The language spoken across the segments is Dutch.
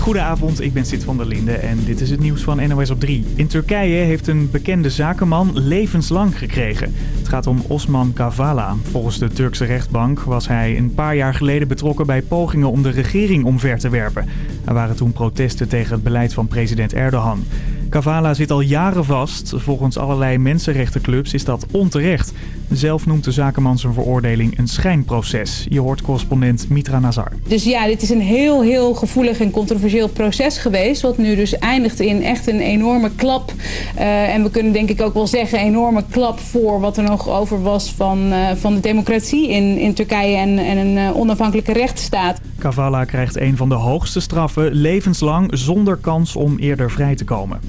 Goedenavond, ik ben Sid van der Linde en dit is het nieuws van NOS op 3. In Turkije heeft een bekende zakenman levenslang gekregen. Het gaat om Osman Kavala. Volgens de Turkse rechtbank was hij een paar jaar geleden betrokken bij pogingen om de regering omver te werpen. Er waren toen protesten tegen het beleid van president Erdogan. Kavala zit al jaren vast. Volgens allerlei mensenrechtenclubs is dat onterecht. Zelf noemt de zakenman zijn veroordeling een schijnproces. Je hoort correspondent Mitra Nazar. Dus ja, dit is een heel, heel gevoelig en controversieel proces geweest. Wat nu dus eindigt in echt een enorme klap. Uh, en we kunnen denk ik ook wel zeggen een enorme klap voor wat er nog over was van, uh, van de democratie in, in Turkije en, en een uh, onafhankelijke rechtsstaat. Kavala krijgt een van de hoogste straffen levenslang zonder kans om eerder vrij te komen.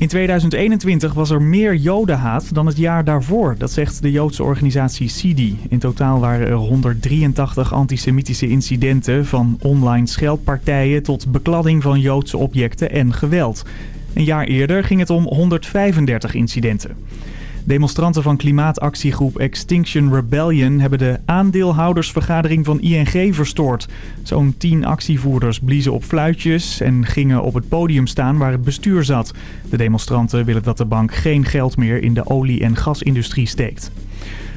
In 2021 was er meer jodenhaat dan het jaar daarvoor, dat zegt de Joodse organisatie CIDI. In totaal waren er 183 antisemitische incidenten, van online scheldpartijen tot bekladding van Joodse objecten en geweld. Een jaar eerder ging het om 135 incidenten. Demonstranten van klimaatactiegroep Extinction Rebellion hebben de aandeelhoudersvergadering van ING verstoord. Zo'n tien actievoerders bliezen op fluitjes en gingen op het podium staan waar het bestuur zat. De demonstranten willen dat de bank geen geld meer in de olie- en gasindustrie steekt.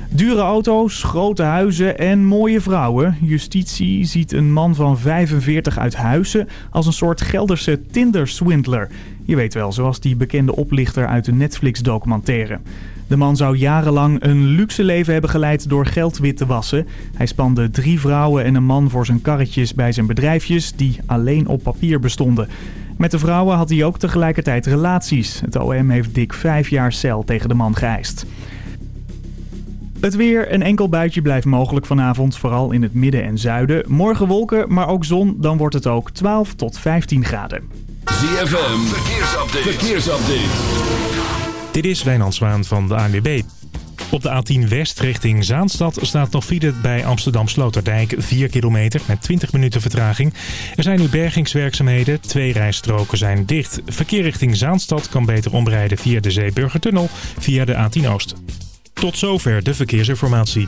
Dure auto's, grote huizen en mooie vrouwen. Justitie ziet een man van 45 uit Huizen als een soort Gelderse Tinder-swindler. Je weet wel, zoals die bekende oplichter uit de Netflix-documentaire. De man zou jarenlang een luxe leven hebben geleid door geld wit te wassen. Hij spande drie vrouwen en een man voor zijn karretjes bij zijn bedrijfjes die alleen op papier bestonden. Met de vrouwen had hij ook tegelijkertijd relaties. Het OM heeft dik vijf jaar cel tegen de man geëist. Het weer, een enkel buitje blijft mogelijk vanavond, vooral in het midden en zuiden. Morgen wolken, maar ook zon, dan wordt het ook 12 tot 15 graden. ZFM, verkeersupdate. verkeersupdate. Dit is Wijnand Zwaan van de ANWB. Op de A10 West richting Zaanstad staat nog file bij Amsterdam Sloterdijk 4 kilometer met 20 minuten vertraging. Er zijn nu bergingswerkzaamheden, twee rijstroken zijn dicht. Verkeer richting Zaanstad kan beter omrijden via de Zeeburgertunnel via de A10 Oost. Tot zover de verkeersinformatie.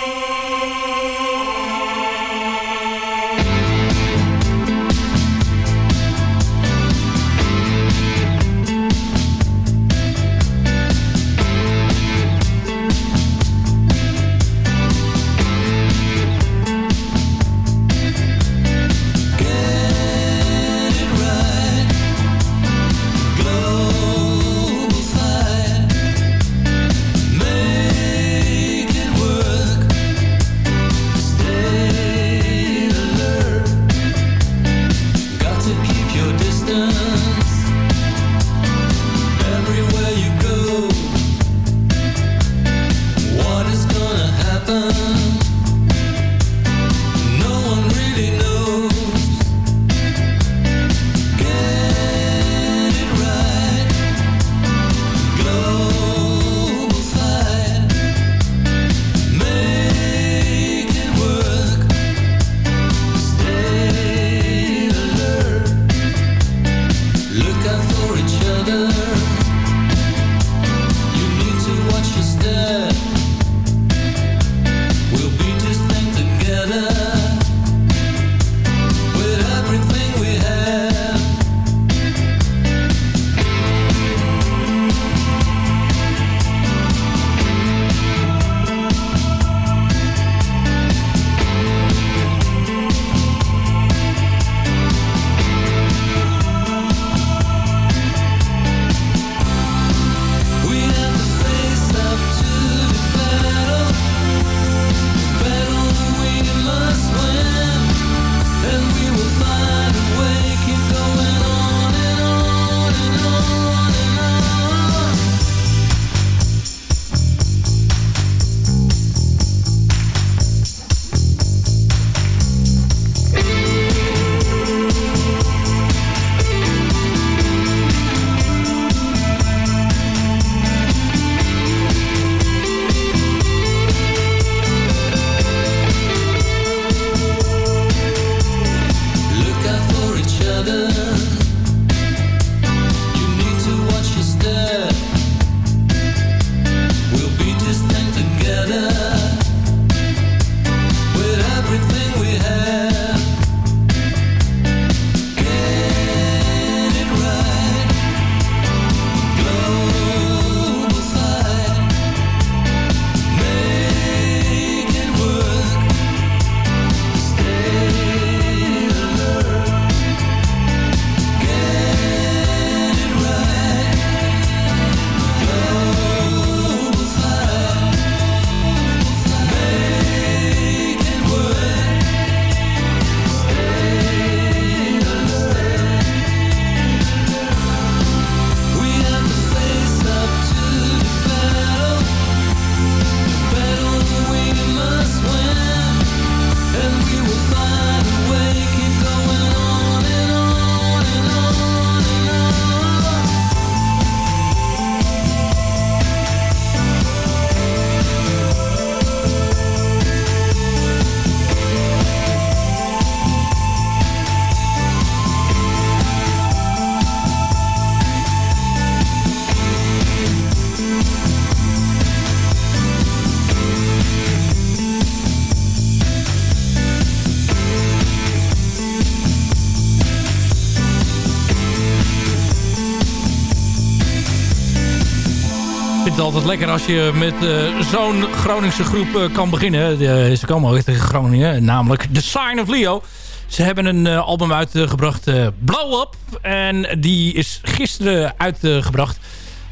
Lekker als je met uh, zo'n Groningse groep uh, kan beginnen. De, ze komen tegen Groningen, namelijk The Sign of Leo. Ze hebben een album uitgebracht, Blow Up. En die is gisteren uitgebracht.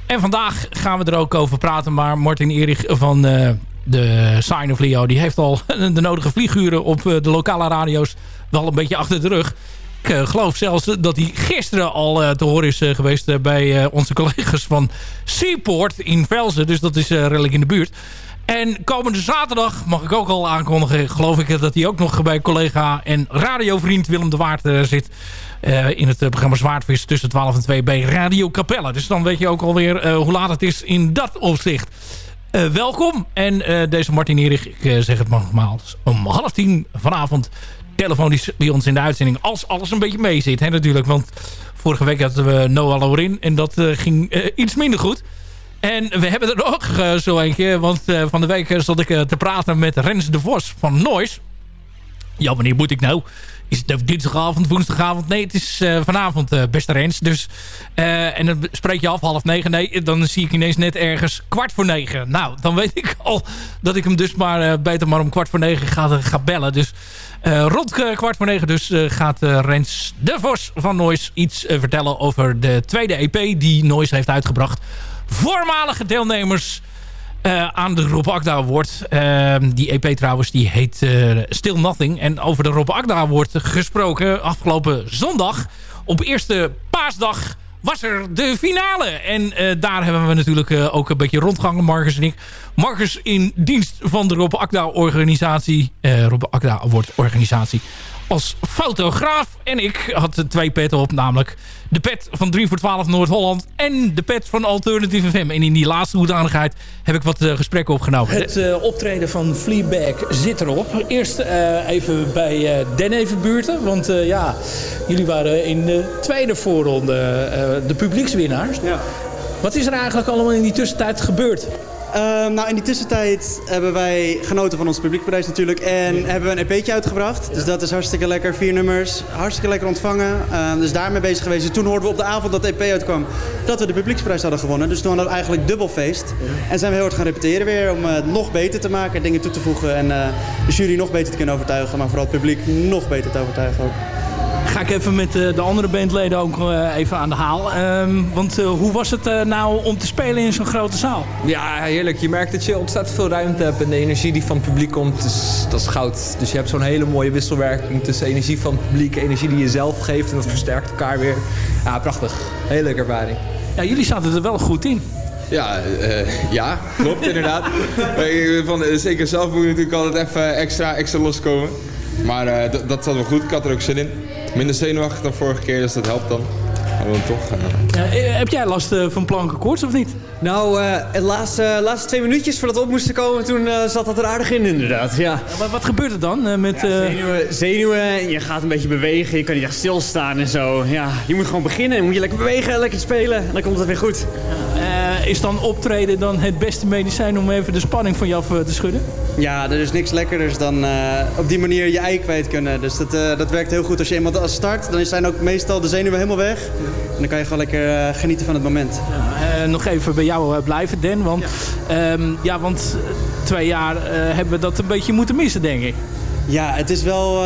En vandaag gaan we er ook over praten. Maar Martin Erich van de Sign of Leo... die heeft al de nodige vlieguren op de lokale radio's wel een beetje achter de rug. Ik uh, geloof zelfs dat hij gisteren al uh, te horen is uh, geweest bij onze collega's van Seaport in Velzen. Dus dat is redelijk in de buurt. En komende zaterdag mag ik ook al aankondigen, geloof ik, dat hij ook nog bij collega en radiovriend Willem de Waard zit. in het programma Zwaardvis tussen 12 en 2 bij Radio Capelle. Dus dan weet je ook alweer hoe laat het is in dat opzicht. welkom. En deze Martin Erich, ik zeg het nogmaals, om half tien vanavond telefonisch bij ons in de uitzending. Als alles een beetje mee zit, hè, natuurlijk. Want vorige week hadden we Noah Lorin en dat uh, ging uh, iets minder goed. En we hebben er nog uh, zo eentje. Want van de week zat ik te praten met Rens de Vos van Noise. Ja, wanneer moet ik nou? Is het dinsdagavond, woensdagavond? Nee, het is vanavond, beste Rens. Dus, en dan spreek je af half negen. Nee, dan zie ik ineens net ergens kwart voor negen. Nou, dan weet ik al dat ik hem dus maar beter maar om kwart voor negen ga, ga bellen. Dus rond kwart voor negen dus gaat Rens de Vos van Noise iets vertellen over de tweede EP die Noise heeft uitgebracht. Voormalige deelnemers uh, aan de Rob Akda Award. Uh, die EP trouwens, die heet uh, Still Nothing. En over de Rob Akda Award gesproken afgelopen zondag. Op eerste paasdag was er de finale. En daar hebben we natuurlijk ook een beetje rondgangen, Marcus en ik. Marcus in dienst van de Rob Akda organisatie. Rob Akda Award organisatie als fotograaf. En ik had twee petten op, namelijk de pet van 3 voor 12 Noord-Holland en de pet van Alternative FM. En in die laatste hoedanigheid heb ik wat uh, gesprekken opgenomen. Het uh, optreden van Fleabag zit erop. Eerst uh, even bij Den Evenbuurten, want ja, jullie waren in de tweede voorronde de publiekswinnaars. Ja. Wat is er eigenlijk allemaal in die tussentijd gebeurd? Uh, nou, in die tussentijd hebben wij genoten van ons publiekprijs natuurlijk. En hebben we een EP'tje uitgebracht. Dus dat is hartstikke lekker. Vier nummers. Hartstikke lekker ontvangen. Uh, dus daarmee bezig geweest. En toen hoorden we op de avond dat de EP uitkwam dat we de publieksprijs hadden gewonnen. Dus toen hadden we eigenlijk dubbel feest. En zijn we heel hard gaan repeteren weer om het nog beter te maken. Dingen toe te voegen. En uh, de jury nog beter te kunnen overtuigen. Maar vooral het publiek nog beter te overtuigen ook ga ik even met de andere bandleden ook even aan de haal. Um, want uh, hoe was het uh, nou om te spelen in zo'n grote zaal? Ja, heerlijk. Je merkt dat je ontzettend veel ruimte hebt. En de energie die van het publiek komt, dus, dat is goud. Dus je hebt zo'n hele mooie wisselwerking tussen energie van het publiek, energie die je zelf geeft. En dat versterkt elkaar weer. Ja, prachtig. Hele leuke ervaring. Ja, jullie zaten er wel goed in. Ja, uh, ja, klopt inderdaad. van, zeker zelf moet je natuurlijk altijd even extra, extra loskomen. Maar dat zat wel goed. Ik had er ook zin in. Minder zenuwachtig dan vorige keer, dus dat helpt dan. dan toch, uh... ja, heb jij last uh, van plankenkoorts of niet? Nou, uh, de laatste, laatste twee minuutjes voordat we op moesten komen, toen zat dat er aardig in inderdaad. Ja. Wat, wat gebeurt er dan? met, ja, zenuwen, zenuwen, je gaat een beetje bewegen, je kan niet echt stilstaan en zo. Ja, je moet gewoon beginnen, moet je lekker bewegen, lekker spelen en dan komt het weer goed. Is dan optreden dan het beste medicijn om even de spanning van je af te schudden? Ja, er is niks lekkerders dan op die manier je ei kwijt kunnen. Dus dat, dat werkt heel goed als je eenmaal als start, dan zijn ook meestal de zenuwen helemaal weg. En dan kan je gewoon lekker uh, genieten van het moment. Ja, nog even bij jou blijven, Den. Want, ja. Um, ja, want twee jaar hebben we dat een beetje moeten missen, denk ik. Ja, het is wel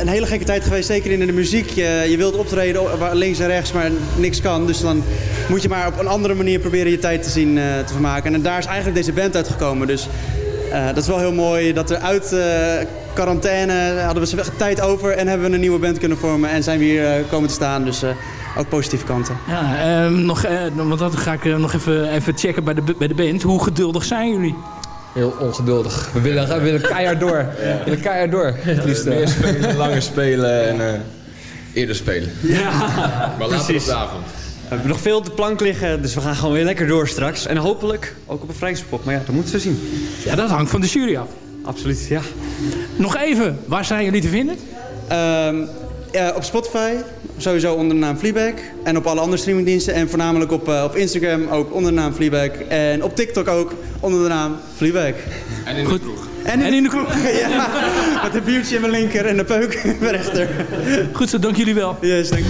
een hele gekke tijd geweest, zeker in de muziek. Je, je wilt optreden links en rechts, maar niks kan. Dus dan moet je maar op een andere manier proberen je tijd te zien te vermaken. En daar is eigenlijk deze band uitgekomen. Dus uh, dat is wel heel mooi dat er uit quarantaine hadden we tijd over en hebben we een nieuwe band kunnen vormen en zijn we hier komen te staan. Dus ook positieve kanten. Ja, ehm, nog, want dat ga ik nog even, even checken bij de, bij de band. Hoe geduldig zijn jullie? Heel ongeduldig. We willen, we willen keihard door. Ja. We willen keihard door. Het liefst meer spelen, langer spelen en eerder spelen. Ja, maar later op de avond. We hebben nog veel op de plank liggen, dus we gaan gewoon weer lekker door straks. En hopelijk ook op een Vrijspop. Maar ja, dat moeten we zien. Ja, dat hangt van de jury af. Absoluut, ja. Nog even, waar zijn jullie te vinden? Um, ja, op Spotify, sowieso onder de naam Fleabag. En op alle andere streamingdiensten. En voornamelijk op, uh, op Instagram ook onder de naam Fleabag. En op TikTok ook onder de naam Fleabag. En in de kroeg. En, en in de kroeg, ja. Met een biertje in mijn linker en een peuk in mijn rechter. Goed zo, dank jullie wel. Yes, dank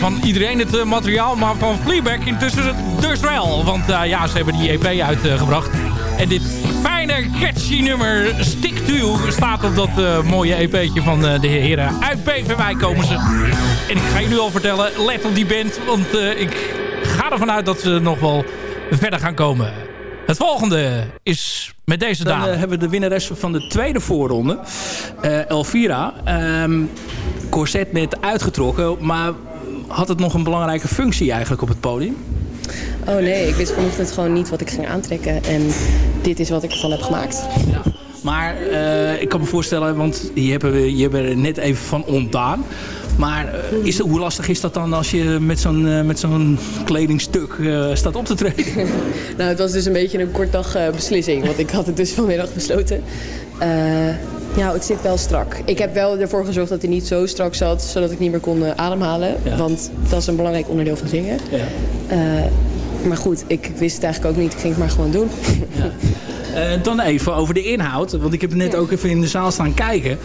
van iedereen het materiaal, maar van Fleabag intussen dus wel. Want ja, ze hebben die EP uitgebracht. en dit fijne, catchy nummer Stick To You staat op dat mooie EP'tje van de heren uit Beverwijk komen ze. En ik ga je nu al vertellen, let op die band, want ik ga ervan uit dat ze nog wel verder gaan komen. Het volgende is met deze dame. Dan hebben we de winnares van de tweede voorronde. Elvira. Um, corset net uitgetrokken. Maar had het nog een belangrijke functie eigenlijk op het podium? Oh nee, ik wist vanochtend gewoon niet wat ik ging aantrekken. En dit is wat ik ervan heb gemaakt. Ja. Maar uh, ik kan me voorstellen, want je hebt, er, je hebt er net even van ontdaan. Maar uh, is, hoe lastig is dat dan als je met zo'n uh, met zo'n kledingstuk staat op te treden? nou, het was dus een beetje een kort dag beslissing. Want ik had het dus vanmiddag besloten. Ja, het zit wel strak. Ik heb wel ervoor gezorgd dat hij niet zo strak zat, zodat ik niet meer kon ademhalen. Want dat is een belangrijk onderdeel van zingen. Ja. Uh, maar goed, ik wist het eigenlijk ook niet. Ik ging het maar gewoon doen. Ja. Uh, dan even over de inhoud. Want ik heb net ook even in de zaal staan kijken. Uh,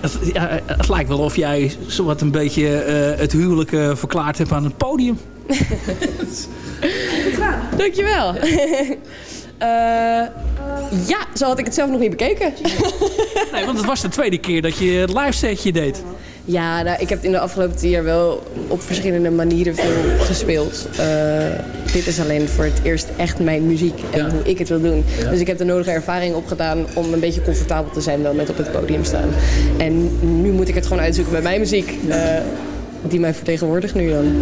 het, ja, het, lijkt wel of jij zowat een beetje het huwelijk verklaard hebt aan het podium. Dankjewel. Ja, zo had ik het zelf nog niet bekeken. nee, want het was de tweede keer dat je het live setje deed. Ja, nou, ik heb in de afgelopen tien jaar wel op verschillende manieren veel gespeeld. Uh, dit is alleen voor het eerst echt mijn muziek en hoe ik het wil doen. Dus ik heb de nodige ervaring opgedaan om een beetje comfortabel te zijn wel met op het podium staan. En nu moet ik het gewoon uitzoeken met mijn muziek. Uh, die mij vertegenwoordigt nu dan.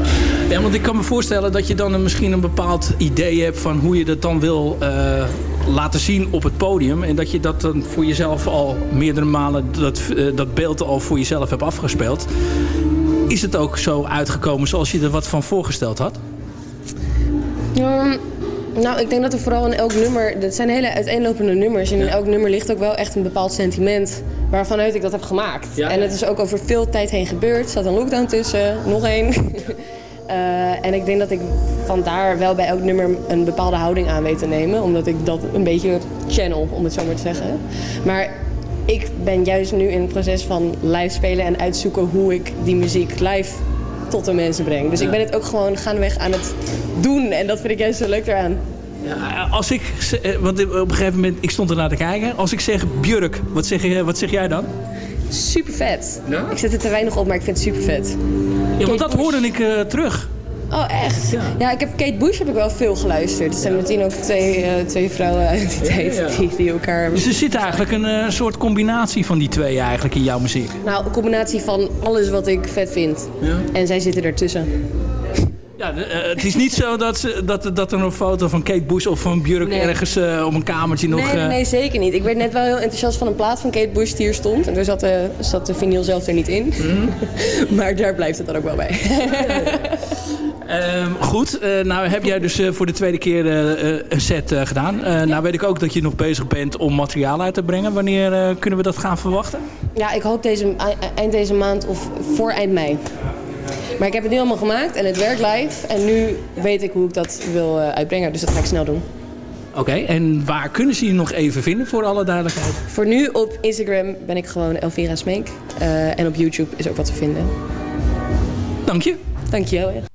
Ja, want ik kan me voorstellen dat je dan misschien een bepaald idee hebt van hoe je dat dan wil uh, laten zien op het podium. En dat je dat dan voor jezelf al meerdere malen, dat, uh, dat beeld al voor jezelf hebt afgespeeld. Is het ook zo uitgekomen zoals je er wat van voorgesteld had? Um, nou, ik denk dat er vooral in elk nummer... Dat zijn hele uiteenlopende nummers. En in elk nummer ligt ook wel echt een bepaald sentiment... waarvanuit ik dat heb gemaakt. Ja, en het is ook over veel tijd heen gebeurd. Er staat een lockdown tussen. Nog één. uh, en ik denk dat ik vandaar wel bij elk nummer een bepaalde houding aan weet te nemen. Omdat ik dat een beetje channel, om het zo maar te zeggen. Maar ik ben juist nu in het proces van live spelen en uitzoeken hoe ik die muziek live tot de mensen breng. Dus ik ben het ook gewoon gaandeweg aan het doen. En dat vind ik juist zo leuk eraan. Ja, als ik, eh, want op een gegeven moment, ik stond er naar te kijken. Als ik zeg Björk, wat zeg, wat zeg jij dan? Super vet. Ik zet er te weinig op, maar ik vind het super vet. Ja, want dat hoorde ik uh, terug. Oh, echt? Ja. ik heb Kate Bush heb ik wel veel geluisterd. Er zijn meteen ook twee, uh, twee vrouwen uit die tijd die, die, elkaar... Dus er zit eigenlijk een uh, soort combinatie van die twee eigenlijk in jouw muziek? Nou, een combinatie van alles wat ik vet vind. En zij zitten ertussen. Ja, uh, het is niet zo dat, ze, dat, dat er een foto van Kate Bush of van Björk nee. ergens uh, op een kamertje nog... Nee, nee, zeker niet. Ik werd net wel heel enthousiast van een plaat van Kate Bush die hier stond. En toen zat de, zat de vinyl zelf er niet in. Mm. maar daar blijft het dan ook wel bij. Um, goed, uh, nou heb jij dus uh, voor de tweede keer uh, een set gedaan. Nou weet ik ook dat je nog bezig bent om materiaal uit te brengen. Wanneer kunnen we dat gaan verwachten? Ja, ik hoop deze, eind deze maand of voor eind mei. Maar ik heb het nu allemaal gemaakt en het werkt live. En nu weet ik hoe ik dat wil uitbrengen. Dus dat ga ik snel doen. Oké, okay, en waar kunnen ze je nog even vinden voor alle duidelijkheid? Voor nu op Instagram ben ik gewoon Elvira Smeek. en op YouTube is ook wat te vinden. Dank je. Dank je wel.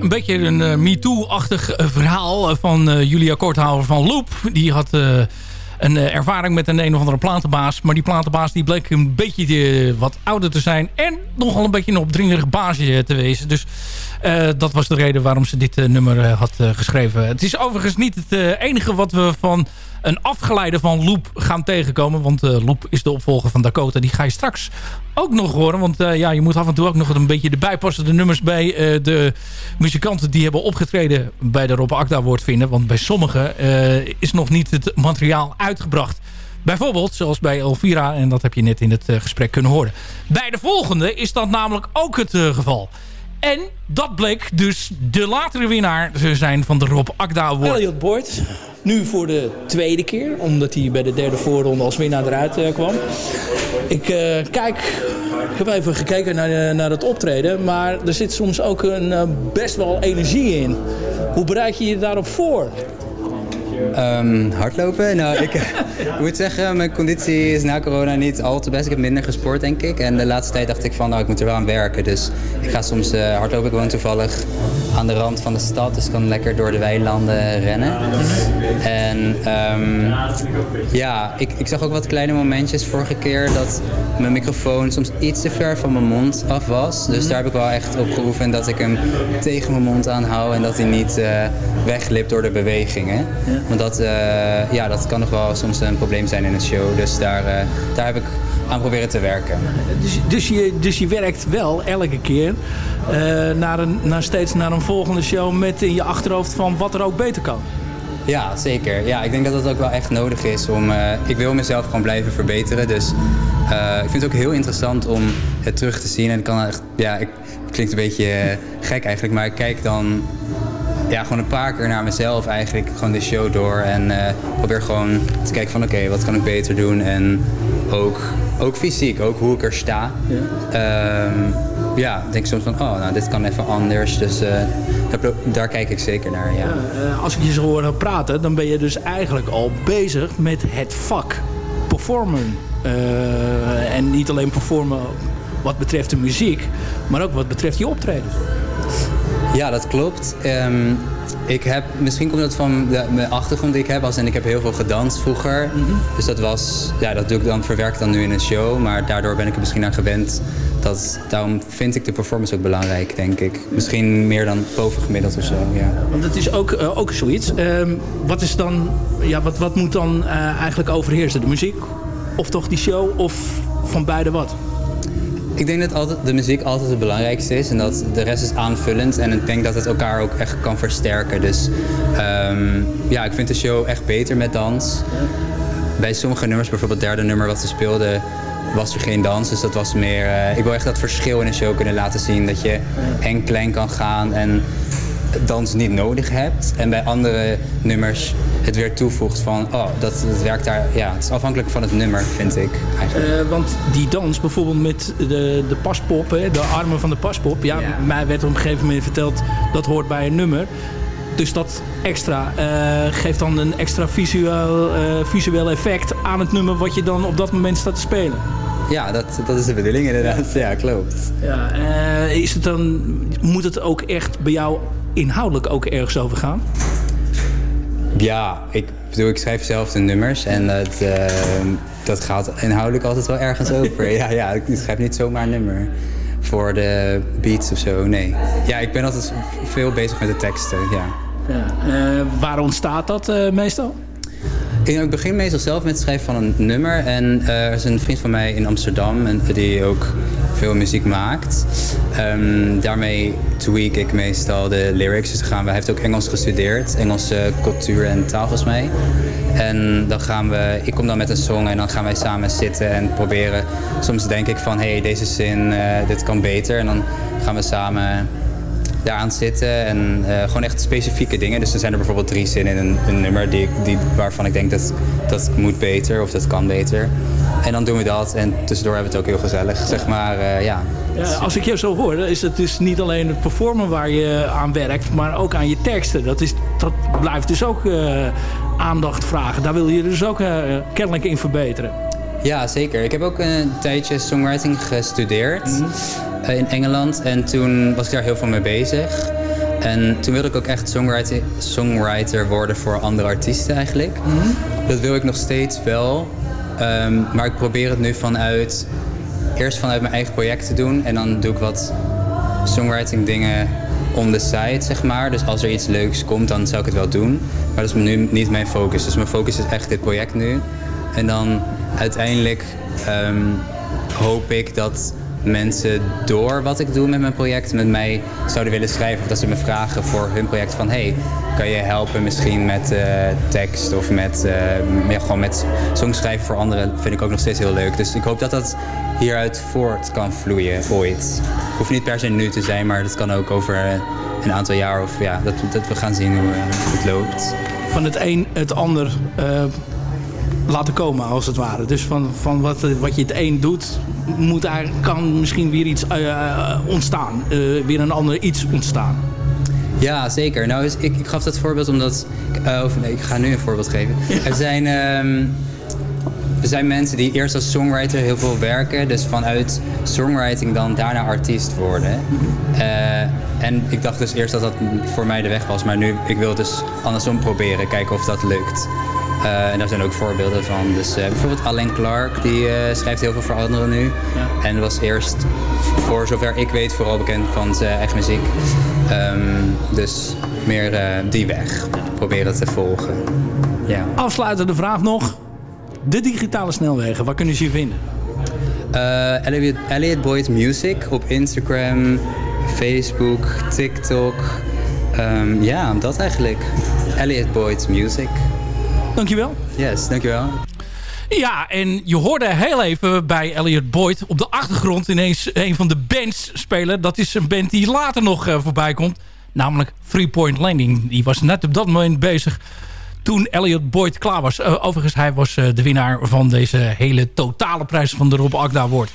Een beetje een uh, MeToo-achtig verhaal van Julia Korthouwer van Loop. Die had een ervaring met een een of andere platenbaas. Maar die platenbaas die bleek een beetje wat ouder te zijn. En nogal een beetje een opdringerig baasje te wezen. Dus dat was de reden waarom ze dit nummer had geschreven. Het is overigens niet het enige wat we van een afgeleide van Loop gaan tegenkomen. Want uh, Loop is de opvolger van Dakota. Die ga je straks ook nog horen. Want uh, ja, je moet af en toe ook nog een beetje de bijpassende nummers bij uh, de muzikanten die hebben opgetreden bij de Rob Akda woord vinden. Want bij sommigen is nog niet het materiaal uitgebracht. Bijvoorbeeld, zoals bij Elvira, en dat heb je net in het gesprek kunnen horen. Bij de volgende is dat namelijk ook het geval. En dat bleek dus de latere winnaar te zijn van de Rob Akda Award. Elliot Boyd, nu voor de tweede keer, omdat hij bij de derde voorronde als winnaar eruit uh, kwam. Ik uh, kijk, ik heb even gekeken naar, uh, naar het optreden, maar er zit soms ook een, best wel energie in. Hoe bereid je je daarop voor? Um, hardlopen? Nou, ik, moet zeggen, mijn conditie is na corona niet al te best. Ik heb minder gesport, denk ik. En de laatste tijd dacht ik van, nou, ik moet er wel aan werken. Dus ik ga soms uh, hardlopen. Ik woon toevallig aan de rand van de stad, dus ik kan lekker door de weilanden rennen. En um, ja, ik, ik zag ook wat kleine momentjes vorige keer dat mijn microfoon soms iets te ver van mijn mond af was. Dus daar heb ik wel echt op geoefend dat ik hem tegen mijn mond aanhoud en dat hij niet uh, weglipt door de bewegingen. Want dat, uh, ja, dat kan nog wel soms een probleem zijn in een show. Dus daar, uh, daar heb ik aan proberen te werken. Dus, dus, je, dus je werkt wel elke keer uh, naar, een, naar steeds naar een volgende show met in je achterhoofd van wat er ook beter kan? Ja, zeker. Ja, ik denk dat dat ook wel echt nodig is. Om, uh, ik wil mezelf gewoon blijven verbeteren. Dus uh, ik vind het ook heel interessant om het terug te zien. En kan echt, ja, ik, het klinkt een beetje gek eigenlijk, maar ik kijk dan ja, gewoon een paar keer naar mezelf eigenlijk gewoon de show door. En uh, probeer gewoon te kijken van oké, okay, wat kan ik beter doen? En ook, ook fysiek, ook hoe ik er sta. Ja. Um, ja, denk soms van, oh, nou, dit kan even anders. Dus uh, daar kijk ik zeker naar, ja. ja uh, als ik je zo hoor praten, dan ben je dus eigenlijk al bezig met het vak performen. en niet alleen performen wat betreft de muziek, maar ook wat betreft je optredens. Ja, dat klopt. Um, ik heb, misschien komt dat van de, mijn achtergrond die ik heb. Als, en ik heb heel veel gedanst vroeger. Mm -hmm. Dus dat was, ja, dat doe ik dan, verwerk dan nu in een show. Maar daardoor ben ik er misschien aan gewend. Dat, daarom vind ik de performance ook belangrijk, denk ik. Misschien meer dan bovengemiddeld of zo, ja. Want het is ook, uh, ook zoiets. Um, wat is dan, ja, wat, wat moet dan uh, eigenlijk overheersen? De muziek? Of toch die show? Of van beide wat? Ik denk dat altijd, de muziek altijd het belangrijkste is en dat de rest is aanvullend. En ik denk dat het elkaar ook echt kan versterken. Dus um, ja, ik vind de show echt beter met dans. Bij sommige nummers, bijvoorbeeld het derde nummer wat ze speelden, was er geen dans. Dus dat was meer... Uh, ik wil echt dat verschil in een show kunnen laten zien. Dat je en klein kan gaan en dans niet nodig hebt. En bij andere nummers het weer toevoegt van, oh, dat, dat werkt daar. Ja, het is afhankelijk van het nummer, vind ik eigenlijk. Uh, want die dans, bijvoorbeeld met de, de paspop, hè, de armen van de paspop. Ja, ja, mij werd op een gegeven moment verteld, dat hoort bij een nummer. Dus dat extra uh, geeft dan een extra visueel, uh, visueel effect aan het nummer wat je dan op dat moment staat te spelen. Ja, dat, dat is de bedoeling inderdaad. Ja, klopt. Ja, uh, is het dan, moet het ook echt bij jou inhoudelijk ook ergens over gaan? Ja, ik bedoel, ik schrijf zelf de nummers en dat, uh, dat gaat inhoudelijk altijd wel ergens over. ja, ja, ik schrijf niet zomaar een nummer voor de beats of zo, nee. Ja, ik ben altijd veel bezig met de teksten, ja. ja uh, waar ontstaat dat uh, meestal? Ik begin meestal zelf met het schrijven van een nummer. En er is een vriend van mij in Amsterdam en, die ook veel muziek maakt. Um, daarmee tweak ik meestal de lyrics. Dus gaan we, hij heeft ook Engels gestudeerd. Engelse cultuur en taal mij. En dan gaan we, ik kom dan met een song en dan gaan wij samen zitten en proberen. Soms denk ik van, hé, hey, deze zin, uh, dit kan beter. En dan gaan we samen daaraan zitten. En uh, gewoon echt specifieke dingen. Dus er zijn er bijvoorbeeld drie zinnen in een, een nummer die, die, waarvan ik denk dat dat moet beter of dat kan beter. En dan doen we dat en tussendoor hebben we het ook heel gezellig, zeg maar, uh, ja. ja. Als ik je zo hoor, is het dus niet alleen het performen waar je aan werkt, maar ook aan je teksten. Dat, is, dat blijft dus ook uh, aandacht vragen. Daar wil je dus ook uh, kennelijk in verbeteren. Ja, zeker. Ik heb ook een tijdje songwriting gestudeerd mm -hmm. in Engeland. En toen was ik daar heel veel mee bezig. En toen wilde ik ook echt songwriter, songwriter worden voor andere artiesten eigenlijk. Dat wil ik nog steeds wel. Ehm, maar ik probeer het nu vanuit... Eerst vanuit mijn eigen project te doen. En dan doe ik wat songwriting dingen on the side, zeg maar. Dus als er iets leuks komt, dan zou ik het wel doen. Maar dat is nu niet mijn focus. Dus mijn focus is echt dit project nu. En dan uiteindelijk ehm, hoop ik dat mensen door wat ik doe met mijn project met mij zouden willen schrijven. Of dat ze me vragen voor hun project van hey, kan je helpen misschien met uh, tekst of met, uh, ja, gewoon met songschrijven voor anderen. vind ik ook nog steeds heel leuk. Dus ik hoop dat dat hieruit voort kan vloeien ooit. Hoeft niet per se nu te zijn, maar dat kan ook over een aantal jaar of ja, dat, dat we gaan zien hoe uh, het loopt. Van het een het ander laten komen, als het ware. Dus van, van wat, wat je het een doet, moet er, kan misschien weer iets ontstaan. Weer een ander iets ontstaan. Ja, zeker. Nou, dus ik, ik gaf dat voorbeeld omdat... Uh, of nee, ik ga nu een voorbeeld geven. Er zijn... Um, er zijn mensen die eerst als songwriter heel veel werken. Dus vanuit songwriting dan daarna artiest worden. Uh, en ik dacht dus eerst dat dat voor mij de weg was. Maar nu, ik wil het dus andersom proberen. Kijken of dat lukt. Uh, en daar zijn ook voorbeelden van. Dus uh, bijvoorbeeld Alain Clark, die schrijft heel veel voor anderen nu. Ja. En was eerst, voor zover ik weet, vooral bekend van zijn eigen muziek. Um, dus meer die weg. Proberen te volgen. Ja. Afsluitende vraag nog. De digitale snelwegen, waar kunnen ze je vinden? Elliot, Elliot Boyd Music op Instagram, Facebook, TikTok. Um, ja, dat eigenlijk. Elliot Boyd Music. Dankjewel. Yes, dankjewel. Ja, en je hoorde heel even bij Elliot Boyd op de achtergrond ineens een van de bands spelen. Dat is een band die later nog uh, voorbij komt. Namelijk Three Point Landing. Die was net op dat moment bezig toen Elliot Boyd klaar was. Uh, overigens, hij was uh, de winnaar van deze hele totale prijs van de Rob Agda Award.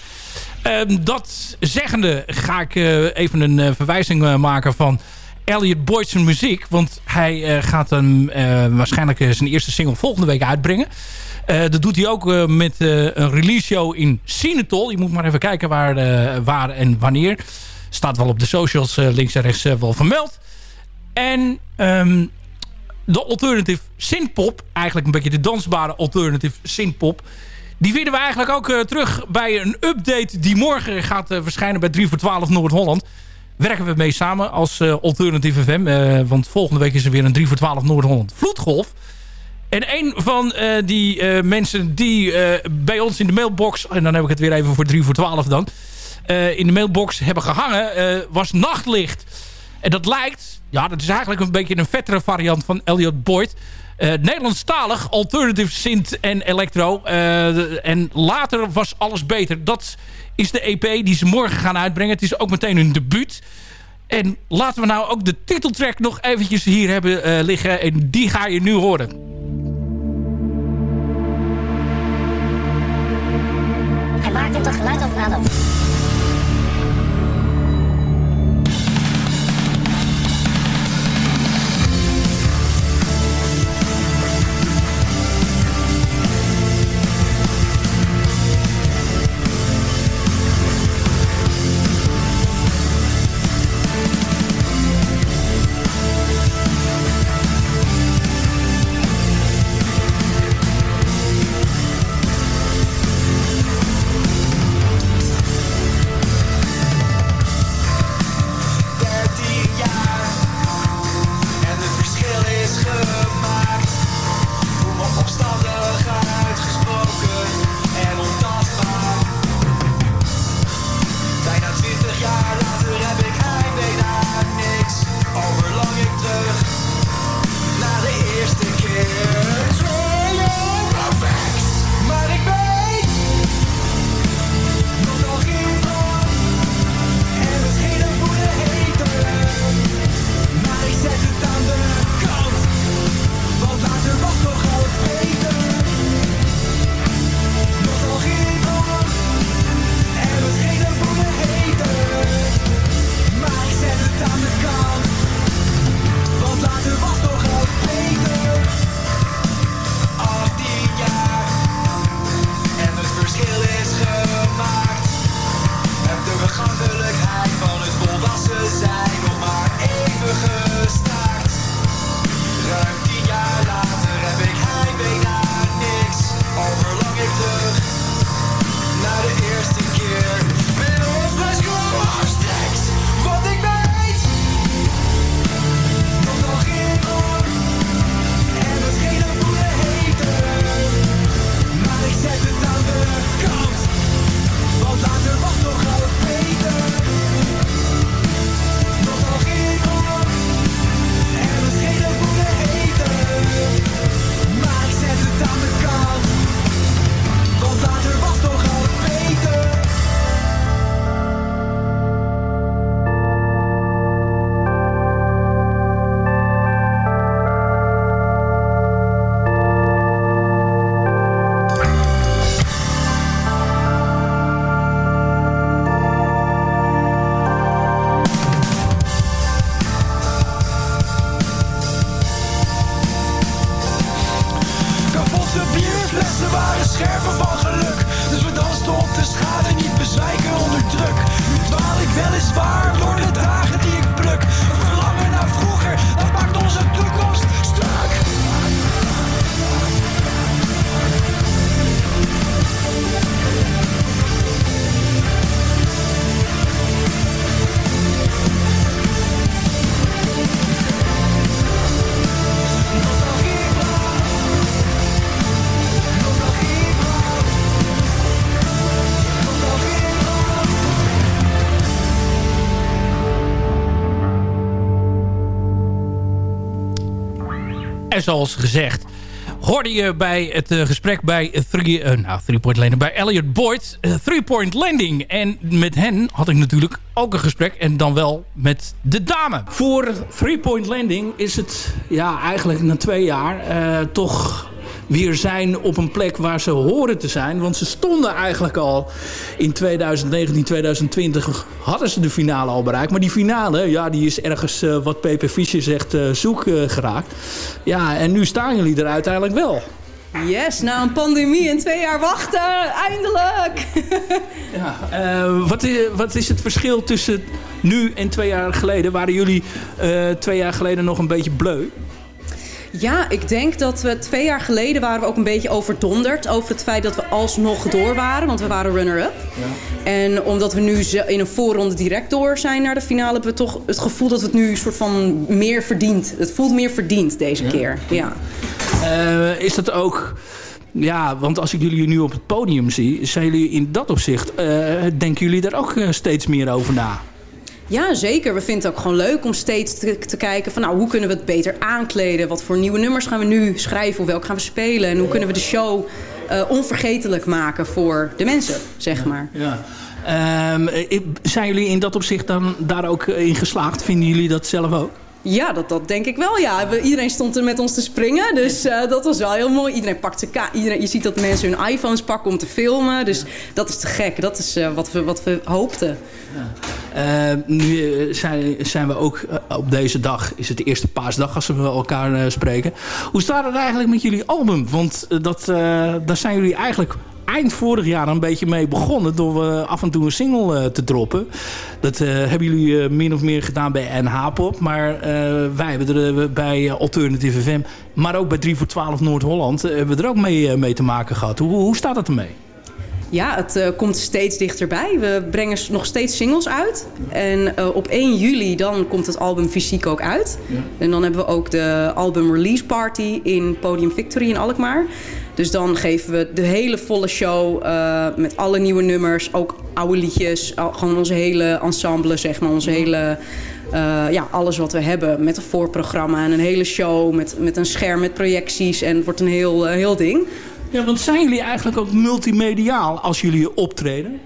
Ehm, dat zeggende ga ik even een verwijzing maken van Elliot Boyd's muziek. Want hij gaat hem waarschijnlijk eh, zijn eerste single volgende week uitbrengen. Uh, dat doet hij ook met een release show in Sinetol. Je moet maar even kijken waar, waar en wanneer. Staat wel op de socials links en rechts wel vermeld. En um, de alternative synthpop, eigenlijk een beetje de dansbare alternative synthpop... die vinden we eigenlijk ook terug bij een update die morgen gaat verschijnen bij 3 voor 12 Noord-Holland werken we mee samen als uh, Alternative FM. Want volgende week is er weer een 3 voor 12 Noord-Holland vloedgolf. En een van uh, die mensen die bij ons in de mailbox... en dan heb ik het weer even voor 3 voor 12 dan... in de mailbox hebben gehangen, was Nachtlicht. En dat lijkt... Ja, dat is eigenlijk een beetje een vettere variant van Elliot Boyd... Nederlandstalig, alternative synth en electro. En later was alles beter. Dat is de EP die ze morgen gaan uitbrengen. Het is ook meteen hun debuut. En laten we nou ook de titeltrack nog eventjes hier hebben liggen. En die ga je nu horen. Toch geluid over aan Zoals gezegd hoorde je bij het uh, gesprek bij Three, uh, nou, three Point Landing, bij Elliot Boyd, uh, Three Point Landing. En met hen had ik natuurlijk ook een gesprek en dan wel met de dame. Voor Three Point Landing is het ja, eigenlijk na twee jaar toch weer zijn op een plek waar ze horen te zijn. Want ze stonden eigenlijk al in 2019, 2020 hadden ze de finale al bereikt. Maar die finale, ja, die is ergens, uh, wat Pepe Fischer zegt, uh, zoek uh, geraakt. Ja, en nu staan jullie er uiteindelijk wel. Yes, na een pandemie en twee jaar wachten, eindelijk! ja, wat, is, wat is het verschil tussen nu en twee jaar geleden? Waren jullie twee jaar geleden nog een beetje bleu? Ja, ik denk dat we twee jaar geleden waren we ook een beetje overdonderd over het feit dat we alsnog door waren, want we waren runner-up. Ja. En omdat we nu in een voorronde direct door zijn naar de finale, hebben we toch het gevoel dat we het nu een soort van meer verdient. Het voelt meer verdiend deze ja. keer. Ja. Uh, is dat ook ja, want als ik jullie nu op het podium zie, zijn jullie in dat opzicht, uh, denken jullie daar ook steeds meer over na? Ja, zeker. We vinden het ook gewoon leuk om steeds te, te, kijken van nou, hoe kunnen we het beter aankleden? Wat voor nieuwe nummers gaan we nu schrijven? Of welke gaan we spelen? En hoe kunnen we de show uh, onvergetelijk maken voor de mensen, zeg maar. Ja. Um, zijn jullie in dat opzicht dan daar ook in geslaagd? Vinden jullie dat zelf ook? Ja, dat, dat denk ik wel. Ja. We, iedereen stond er met ons te springen. Dus uh, dat was wel heel mooi. Iedereen pakt zijn iedereen, Je ziet dat mensen hun iPhones pakken om te filmen. Dus dat is te gek. Dat is uh, wat, we, wat we hoopten. Ja. Uh, nu zijn, zijn we ook op deze dag, is het de eerste paasdag als we elkaar spreken. Hoe staat het eigenlijk met jullie album? Want dat, daar zijn jullie eigenlijk eind vorig jaar een beetje mee begonnen... door uh, af en toe een single uh, te droppen. Dat uh, hebben jullie min of meer gedaan bij NH-pop. Maar wij hebben er bij Alternative FM... maar ook bij 3 voor 12 Noord-Holland... hebben we er ook mee, mee te maken gehad. Hoe, hoe staat het ermee? Ja, het uh, komt steeds dichterbij. We brengen nog steeds singles uit. En uh, op 1 juli dan komt het album fysiek ook uit. Ja. En dan hebben we ook de album release party in Podium Victory in Alkmaar. Dus dan geven we de hele volle show uh, met alle nieuwe nummers. Ook oude liedjes. Gewoon onze hele ensemble, zeg maar. Onze hele... Uh, ja, alles wat we hebben met een voorprogramma en een hele show met, met een scherm met projecties en het wordt een heel, uh, heel ding. Ja, want zijn jullie eigenlijk ook multimediaal als jullie optreden?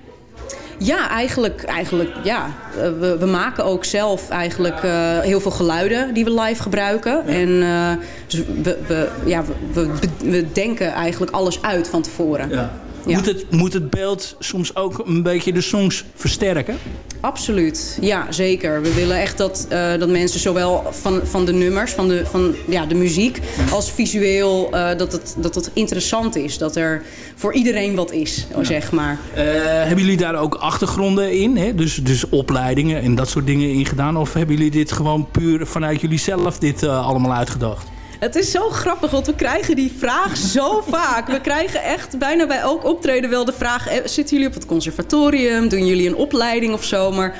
Ja, eigenlijk, eigenlijk ja. We, we maken ook zelf eigenlijk uh, heel veel geluiden die we live gebruiken. Ja. En uh, dus we, we, ja, we, we, denken eigenlijk alles uit van tevoren. Ja. Ja. Moet, het, moet het beeld soms ook een beetje de songs versterken? Absoluut, ja zeker. We willen echt dat, uh, dat mensen zowel van, van de nummers, van de, van, ja, de muziek... als visueel uh, dat, het, dat het interessant is. Dat er voor iedereen wat is, ja. zeg maar. Uh, hebben jullie daar ook achtergronden in? Hè? Dus, dus opleidingen en dat soort dingen in gedaan? Of hebben jullie dit gewoon puur vanuit jullie zelf dit allemaal uitgedacht? Het is zo grappig, want we krijgen die vraag zo vaak. We krijgen echt bijna bij elk optreden wel de vraag... zitten jullie op het conservatorium? Doen jullie een opleiding of zo? Maar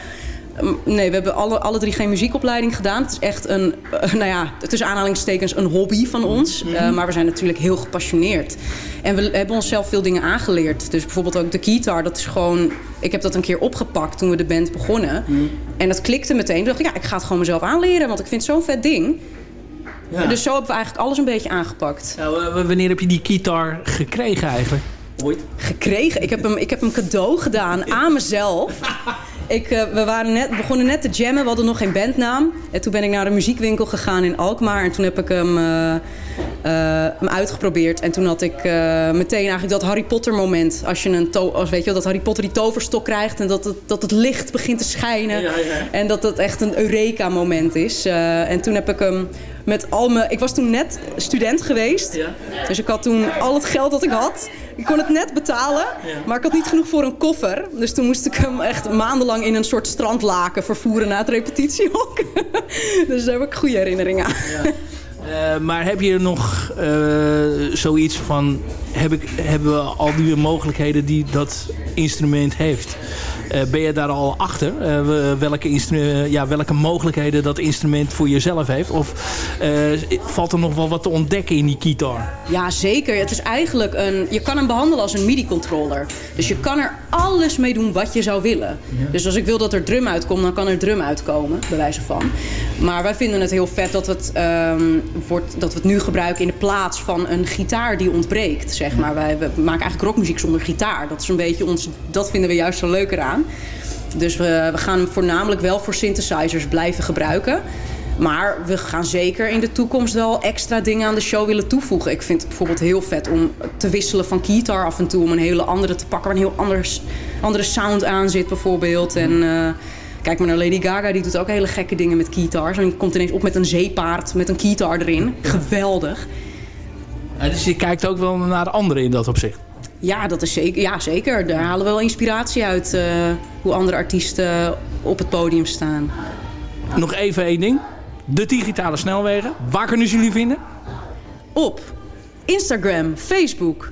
nee, we hebben alle, alle drie geen muziekopleiding gedaan. Het is echt een, nou ja, tussen aanhalingstekens een hobby van ons. Mm -hmm. uh, maar we zijn natuurlijk heel gepassioneerd. En we hebben onszelf veel dingen aangeleerd. Dus bijvoorbeeld ook de gitaar, dat is gewoon... Ik heb dat een keer opgepakt toen we de band begonnen. Mm -hmm. En dat klikte meteen. Toen dacht ik, ja, ik ga het gewoon mezelf aanleren, want ik vind het zo'n vet ding... Ja. Dus zo hebben we eigenlijk alles een beetje aangepakt. Nou, wanneer heb je die gitaar gekregen eigenlijk? Ooit? Gekregen? Ik heb hem, ik heb hem cadeau gedaan aan mezelf. Ik, uh, we waren net, begonnen net te jammen, we hadden nog geen bandnaam. En toen ben ik naar een muziekwinkel gegaan in Alkmaar. En toen heb ik hem, uh, hem uitgeprobeerd. En toen had ik meteen eigenlijk dat Harry Potter moment. Als je een to als, weet je wel, dat Harry Potter die toverstok krijgt. En dat het, dat het licht begint te schijnen. Ja, ja. En dat het echt een Eureka moment is. en toen heb ik hem met al mijn... Ik was toen net student geweest. Ja. Dus ik had toen al het geld dat ik had. Ik kon het net betalen. Maar ik had niet genoeg voor een koffer. Dus toen moest ik hem echt maandenlang in een soort strandlaken vervoeren naar het repetitiehok. dus daar heb ik goede herinneringen aan. Ja. Uh, maar heb je nog uh, zoiets van... Heb ik, hebben we al die mogelijkheden die dat instrument heeft. Eh, ben je daar al achter? Welke, ja, welke mogelijkheden dat instrument voor jezelf heeft? Of valt er nog wel wat te ontdekken in die gitaar? Ja, zeker. Het is eigenlijk een... Je kan hem behandelen als een MIDI-controller. Dus je kan er alles mee doen wat je zou willen. Ja. Dus als ik wil dat er drum uitkomt, dan kan er drum uitkomen. Bij wijze van. Maar wij vinden het heel vet dat, het, um, wordt, dat we het nu gebruiken in de plaats van een gitaar die ontbreekt. Zeg maar. Wij we maken eigenlijk rockmuziek zonder gitaar. Dat is een beetje ons... Dat vinden we juist zo leuk eraan. Dus we, we gaan hem voornamelijk wel voor synthesizers blijven gebruiken. Maar we gaan zeker in de toekomst wel extra dingen aan de show willen toevoegen. Ik vind het bijvoorbeeld heel vet om te wisselen van guitar af en toe. Om een hele andere te pakken waar een heel anders, andere sound aan zit bijvoorbeeld. En uh, kijk maar naar Lady Gaga, die doet ook hele gekke dingen met guitars. En die komt ineens op met een zeepaard met een guitar erin. Geweldig. Ja, dus je kijkt ook wel naar de anderen in dat opzicht? Ja, dat is zeker, ja, zeker. Daar halen we wel inspiratie uit uh, hoe andere artiesten op het podium staan. Nog even één ding. De digitale snelwegen. Waar kunnen ze jullie vinden? Op Instagram, Facebook,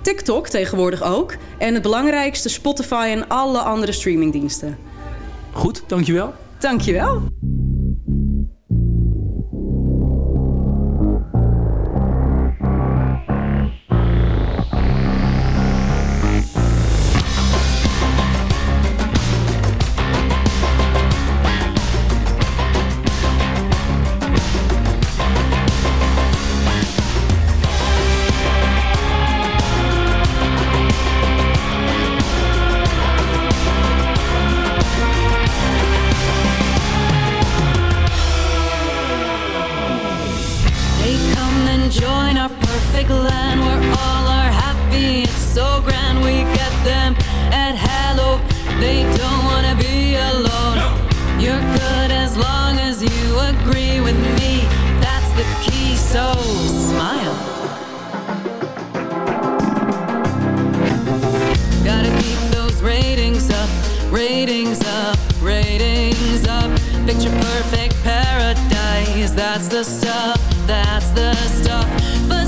TikTok tegenwoordig ook. En het belangrijkste Spotify en alle andere streamingdiensten. Goed, dankjewel. Dankjewel. picture perfect paradise. That's the stuff, that's the stuff. But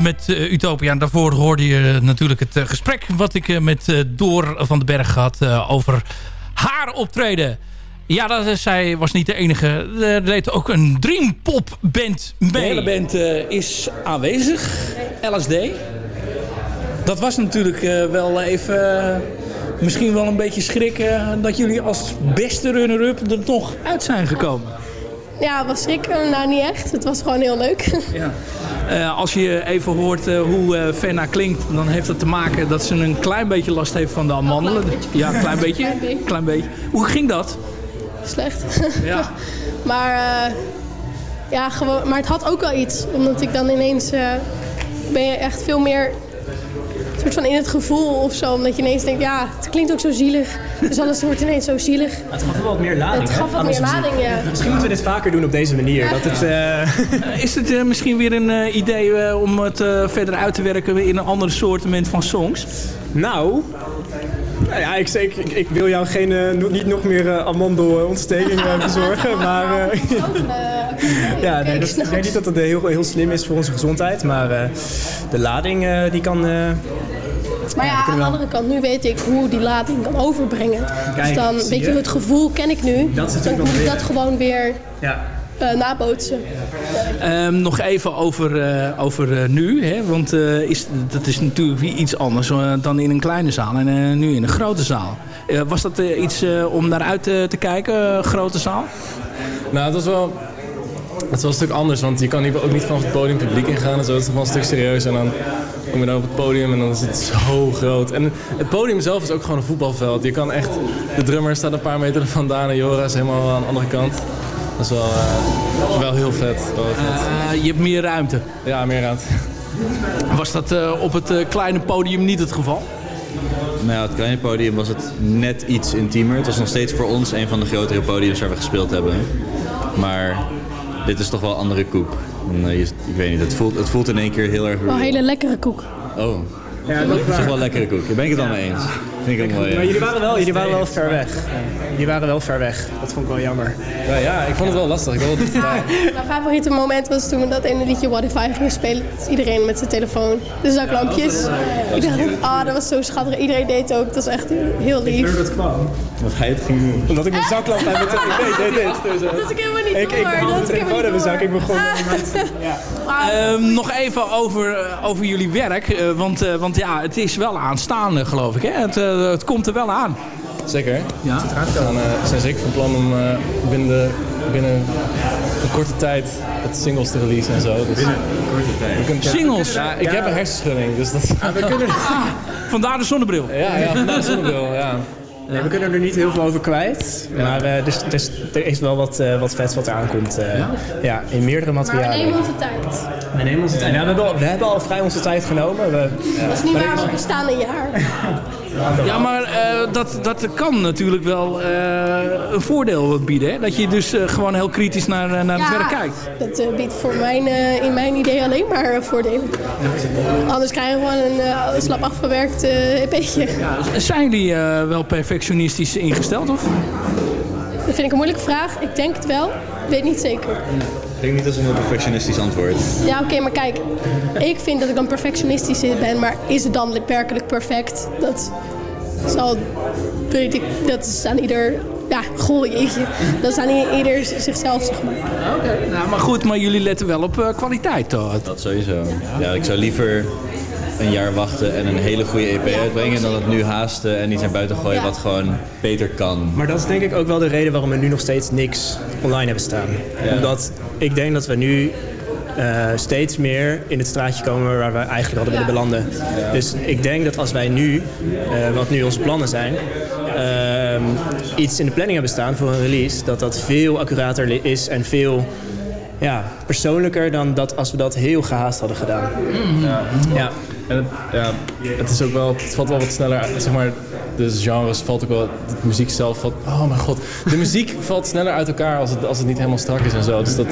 met uh, Utopia. En daarvoor hoorde je natuurlijk het uh, gesprek wat ik met Door van den Berg had over haar optreden. Ja, dat, zij was niet de enige. Er deed ook een Dreampop band mee. De hele band is aanwezig. LSD. Dat was natuurlijk wel even... misschien wel een beetje schrikken dat jullie als beste runner-up er toch uit zijn gekomen. Ja, was schrikken? Nou, niet echt. Het was gewoon heel leuk. Ja. Eh, als je even hoort eh, hoe eh Fenna klinkt, dan heeft dat te maken dat ze een klein beetje last heeft van de amandelen. Ja, een klein beetje. Klein beetje. Klein beetje. Hoe ging dat? Slecht. Ja. maar, eh, ja, gewoon, maar het had ook wel iets. Omdat ik dan ineens... eh, ben je echt veel meer soort van in het gevoel of zo. Omdat je ineens denkt, ja, het klinkt ook zo zielig. Dus alles wordt ineens zo zielig. Het gaf wel wat meer lading. Het hè, gaf wat aan meer lading, ja. Misschien moeten we dit vaker doen op deze manier. Dat het, eh, Eh, Is het eh, misschien weer een eh, idee om het eh, verder uit te werken in een ander soortement van songs? Nou, nou ja, ik, ik, ik, wil jou geen, eh, niet nog meer uh, amandelontsteking eh, bezorgen. Maar eh, ja, nee, dat, ik denk niet dat het eh, heel, heel slim is voor onze gezondheid. Maar eh, de lading eh, die kan... eh, Maar ja, aan de andere kant, nu weet ik hoe die lading kan overbrengen. Kijk, dus dan, weet je, het gevoel ken ik nu. Dat is dan moet ik dat gewoon weer ja. Eh, nabootsen. Ehm, nog even over, eh, over eh, nu. Hè? Want eh, is, dat is natuurlijk iets anders dan in een kleine zaal. En nu in een grote zaal. Eh, was dat iets eh, om naar uit te kijken, grote zaal? Nou, het was wel... Het was een stuk anders, want je kan hier ook niet vanaf het podium publiek ingaan en zo. Het is wel een stuk serieus en dan kom je dan op het podium en dan is het zo groot. En het podium zelf is ook gewoon een voetbalveld. Je kan echt... De drummer staat een paar meter vandaan en Jora is helemaal aan de andere kant. Dat is wel, eh, wel heel vet. Wel vet. Eh, je hebt meer ruimte. Ja, meer ruimte. Was dat eh, op het eh, kleine podium niet het geval? Nou ja, het kleine podium was het net iets intiemer. Het was nog steeds voor ons een van de grotere podiums waar we gespeeld hebben. Maar dit is toch wel andere koek. En, eh, je- ik weet niet, het voelt, het voelt in één keer heel erg... Wel een hele lekkere koek. Oh, Ja, dat is toch wel lekkere koek. Daar ben ik het wel mee eens. Vind ik ook mooi. Maar jullie waren wel, jullie waren wel ver weg. Jullie waren wel ver weg. Dat vond ik wel jammer. Ja, ja ik vond het wel lastig. Ik wilde het Mijn favoriete moment was toen we dat ene liedje What If I ging spelen. Dus iedereen met zijn telefoon. De zaklampjes. ik dacht, ah, dat was zo schattig. Iedereen deed het ook. Dat was echt heel lief. dat kwam. Wat hij het ging doen. Omdat ik mijn zaklamp heb met ik weet dit. Dus, Dat ik helemaal niet ik, ik door. begon Dat de ik telefoon helemaal in mijn niet zak. Ik begon... Ehm, nog even over, eh, over jullie werk. eh, want, eh, want ja, het is wel aanstaande, geloof ik. Hè? Het, het komt er wel aan. Zeker. Ja. We gaan, eh, zijn zeker van plan om eh, binnen, de, binnen een korte tijd het singles te releasen en zo. Dus binnen een korte tijd? Singles? Ja, ik heb een hersenschudding, dus dat... we kunnen... vandaar de zonnebril. Ja, ja vandaar de zonnebril, ja. Nee, we kunnen er niet heel veel over kwijt. Maar eh, dus, dus, er is wel wat, eh, wat vets wat eraan komt. eh, ja? in meerdere Maar we materialen. nemen onze tijd. We nemen onze tijd. Ja, we, hebben al, we hebben al vrij onze tijd genomen. We, Dat is niet waar, er we staan een jaar. Ja, maar eh, dat, dat kan natuurlijk wel eh, een voordeel bieden. Hè? Dat je dus eh, gewoon heel kritisch naar, naar het werk kijkt. dat biedt voor mijn, in mijn idee alleen maar voordelen. Anders krijgen we gewoon een slap afgewerkt EP'tje. Zijn jullie eh, wel perfectionistisch ingesteld? Of? Dat vind ik een moeilijke vraag. Ik denk het wel. Ik weet niet zeker. Ik denk niet dat is een heel perfectionistisch antwoord. Ja, oké, maar kijk. Ik vind dat ik dan perfectionistisch ben, maar is het dan werkelijk perfect? Dat zal, weet ik, dat is aan ieder, ja, goh jeetje. Dat is aan ieder zichzelf, zeg maar. Oké. Nou, maar goed, maar jullie letten wel op eh, kwaliteit, toch? Dat sowieso. Ja, ik zou liever een jaar wachten en een hele goede EP uitbrengen dan het nu haasten en iets naar buiten gooien wat gewoon beter kan. Maar dat is denk ik ook wel de reden waarom we nu nog steeds niks online hebben staan. Ja. Omdat ik denk dat we nu eh, steeds meer in het straatje komen waar we eigenlijk hadden willen belanden. Dus ik denk dat als wij nu, eh, wat nu onze plannen zijn, ehm, iets in de planning hebben staan voor een release, dat dat veel accurater is en veel ja, persoonlijker dan dat als we dat heel gehaast hadden gedaan. Ja. Ja. En het, ja, het is ook wel, het valt wel wat sneller, zeg maar, de genres valt ook wel, de muziek zelf valt, oh mijn god, de muziek valt sneller uit elkaar als het, als het niet helemaal strak is en zo. Dus dat,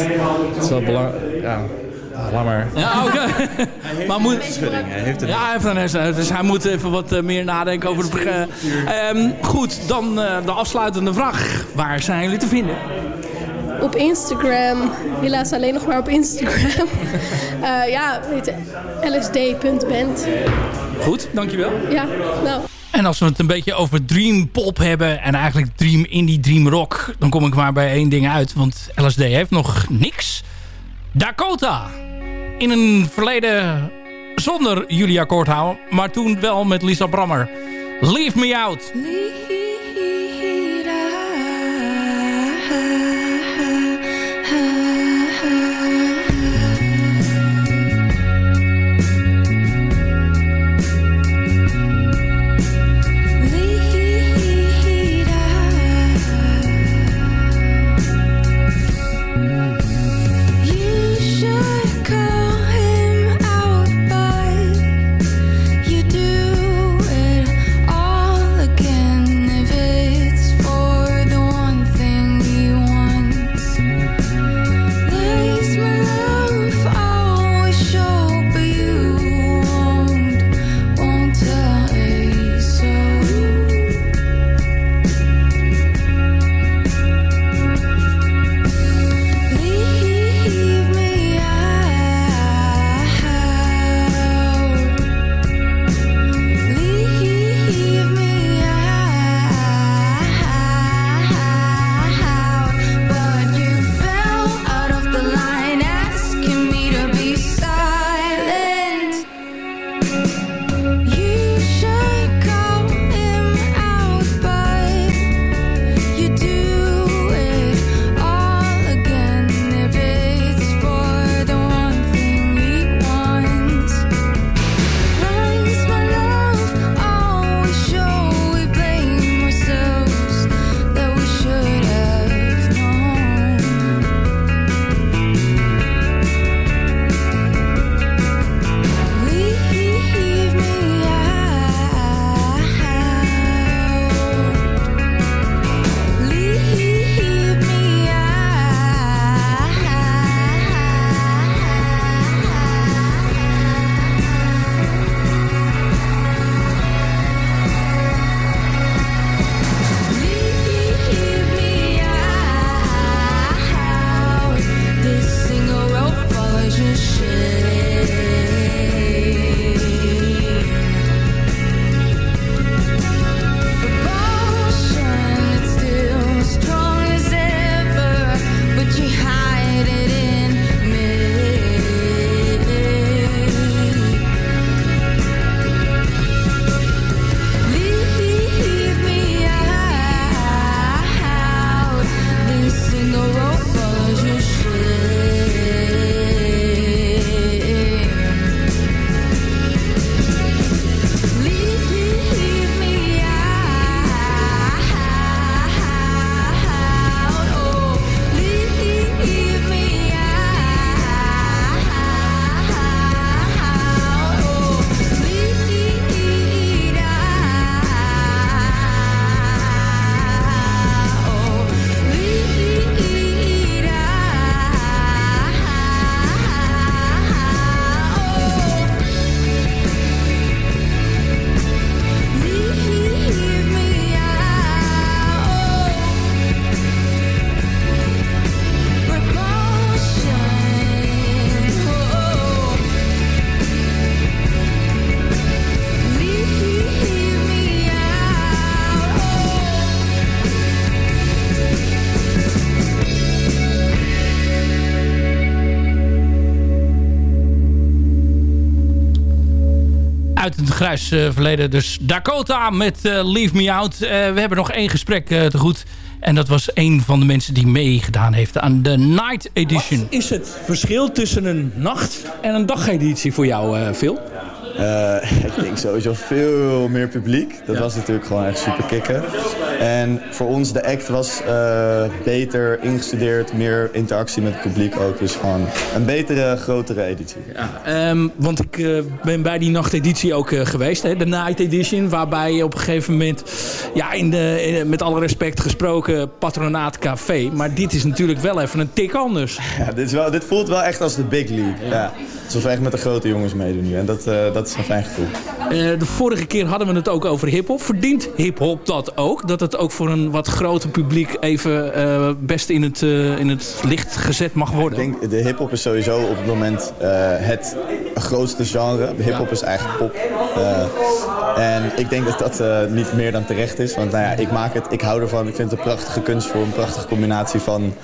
is wel belangrijk, ja, ah, laat maar. Ja, oké. maar moet... Hij heeft het. Ja, hij heeft een hersenschudding, dus hij moet even wat eh, meer nadenken over het programma. Ehm, goed, dan eh, de afsluitende vraag. Waar zijn jullie te vinden? Op Instagram, helaas alleen nog maar op Instagram. Eh, ja, weet lsd.band. Goed, dankjewel. Ja, nou. En als we het een beetje over dream pop hebben en eigenlijk dream indie, dream rock, dan kom ik maar bij één ding uit. Want LSD heeft nog niks. Dakota. In een verleden zonder Julia Korthouwer, maar toen wel met Lisa Brammer. Leave me out. Grijs verleden. Dus Dakota met Leave Me Out. we hebben nog één gesprek te goed. En dat was een van de mensen die meegedaan heeft aan de Night Edition. Wat is het verschil tussen een nacht- en een dageditie voor jou, Phil? Uh, ik denk sowieso veel meer publiek. Dat was natuurlijk gewoon echt super kicken. En voor ons, de act was uh, beter ingestudeerd, meer interactie met het publiek ook. Dus gewoon een betere, grotere editie. Ja, um, want ik uh, ben bij die nachteditie ook geweest, hè? de Night Edition. Waarbij je op een gegeven moment, ja, in de, in, met alle respect gesproken, patronaat café. Maar dit is natuurlijk wel even een tik anders. Ja, dit, is wel, dit voelt wel echt als de big league. Ja. ja. Alsof we echt met de grote jongens meedoen nu. En dat, dat is een fijn gevoel. De vorige keer hadden we het ook over hiphop. Verdient hiphop dat ook? Dat het ook voor een wat groter publiek even uh, best in het, uh, in het licht gezet mag worden? Ik denk, de hiphop is sowieso op het moment het grootste genre. De hiphop ja. is eigenlijk pop. en ik denk dat dat niet meer dan terecht is. Want nou ja, ik maak het, ik hou ervan. Ik vind het een prachtige kunstvorm, een prachtige combinatie van